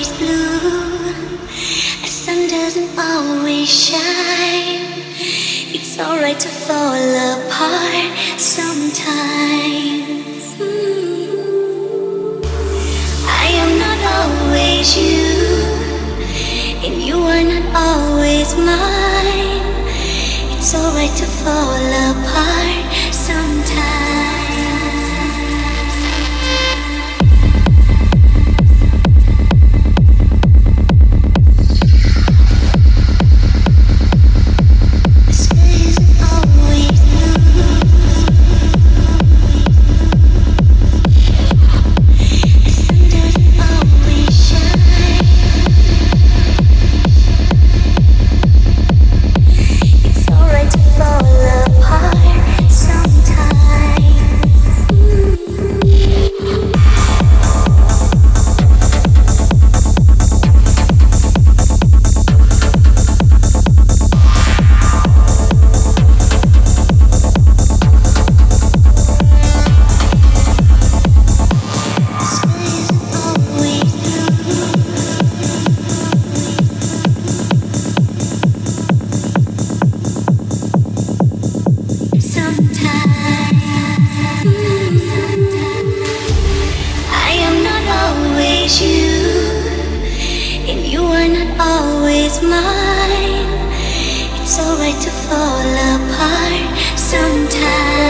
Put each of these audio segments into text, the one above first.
always blue. The sun doesn't always shine. It's alright to fall apart sometimes. Mm. I am not always you, and you are not always mine. It's alright to fall always mine. It's alright to fall apart sometimes.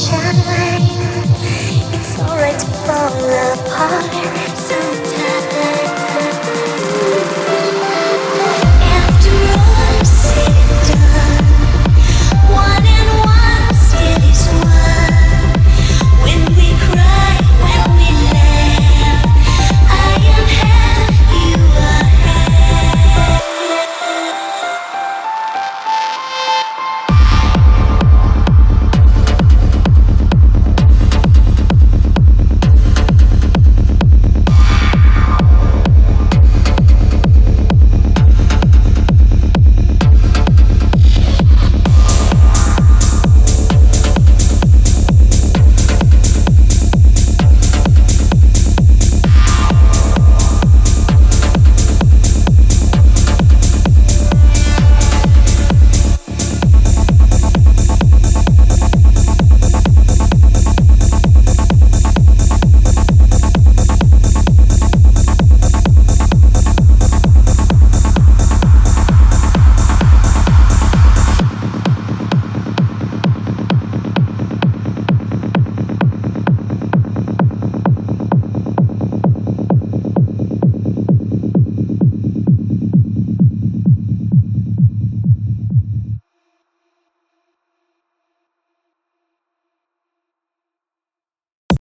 Shine.